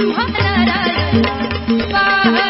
हम नारायण पार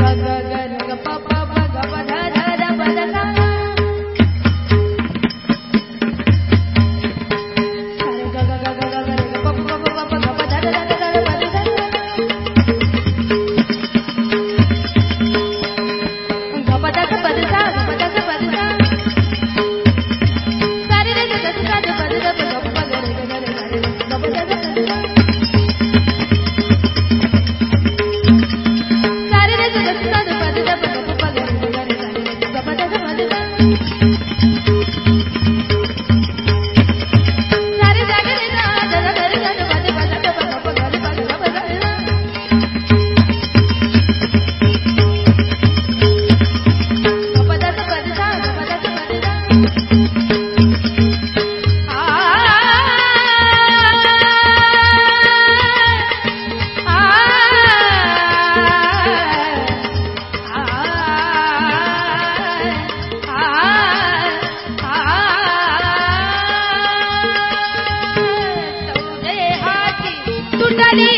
गगन Dani.